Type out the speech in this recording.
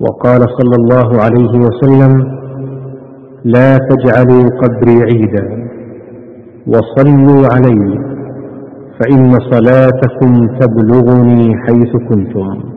وقال صلى الله عليه وسلم لا تجعلوا قبري عيدا وصلوا علي فإن صلاتكم تبلغني حيث كنتم.